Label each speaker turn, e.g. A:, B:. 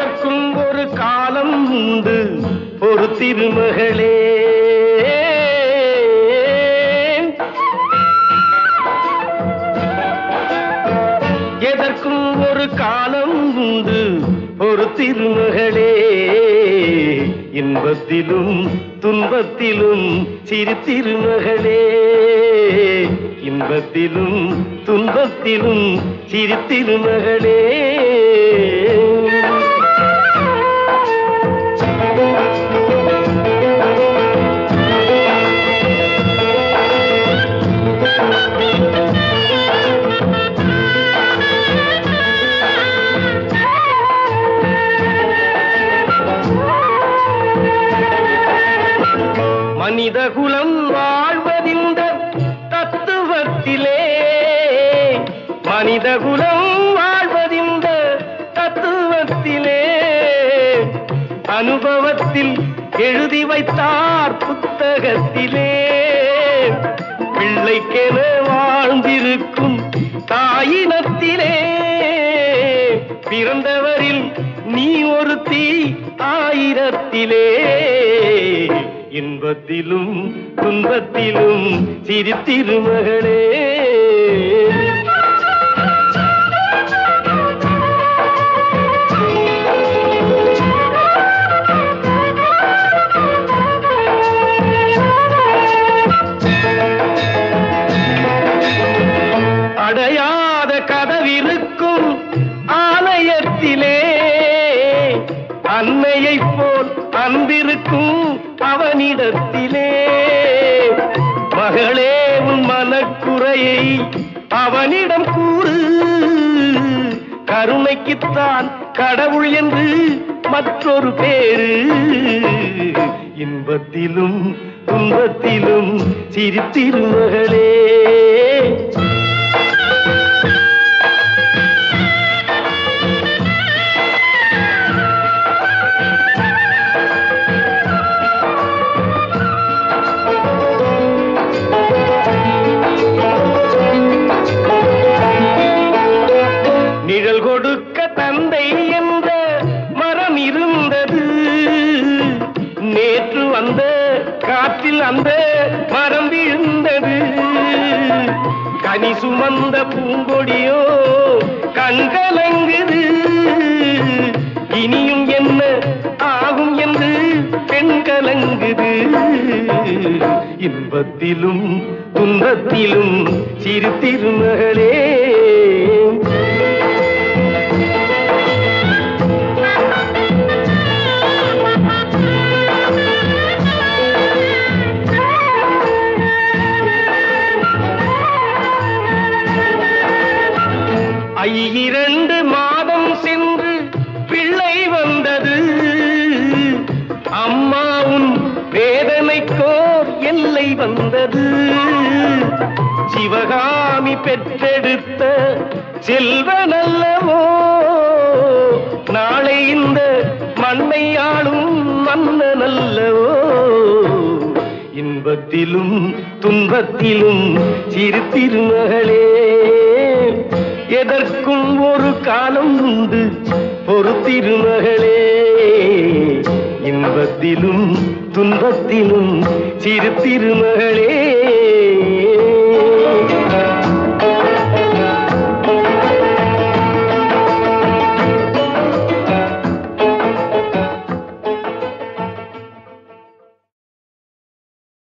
A: எதற்கும் ஒரு காலம் உண்டு. ஒரு திருமகளே. எதற்கும் ஒரு காலம் உண்டு. ஒரு திருமகளே. இன்பத்திலும் துன்பத்திலும் சிறு திருமகளே. இன்பத்திலும் துன்பத்திலும் சிரித்திருமகளே மனித குலம் வாழ்வதிந்த தத்துவத்திலே. மனித குலம் வாழ்வதிந்த தத்துவத்திலே. அனுபவத்தில் எழுதி வைத்தார் புத்தகத்திலே. பிள்ளைக்கென வாழ்ந்திருக்கும் தாயினத்திலே. பிறந்தவரில் நீ ஒருத்தி ஆயிரத்திலே. இன்பத்திலும் துன்பத்திலும் சிரித்திருமகளே. அடையாத கதவிருக்கும் ஆலயத்திலே அன்னையைப் போ வந்திருக்கும் அவனிடத்திலே. மகளே உன் மனக்குறையை அவனிடம் கூறு. கருணைக்குத்தான் கடவுள் என்று மற்றொரு பேரு. இன்பத்திலும் துன்பத்திலும் சிரித்திருமகளே அந்த மரம் விழுந்தது. கனி சுமந்த பூங்கொடியோ கண்கலங்குது இனியும் என்ன ஆகும் என்று பெண் கலங்குது. இன்பத்திலும் துன்பத்திலும் சிறு திருமகளே. ஐயிரண்டு மாதம் சென்று பிள்ளை வந்தது. அம்மாவும் வேதனைக்கோர் எல்லை வந்தது. சிவகாமி பெற்றெடுத்த செல்வ நல்லவோ நாளை இந்த மண்ணை ஆளும் மன்ன நல்லவோ. இன்பத்திலும் துன்பத்திலும் சிறு திருமகளே. எதற்கும் ஒரு காலம் உண்டு. பொறுத்திருமகளே இன்பத்திலும் துன்பத்திலும் சிறு திருமகளே.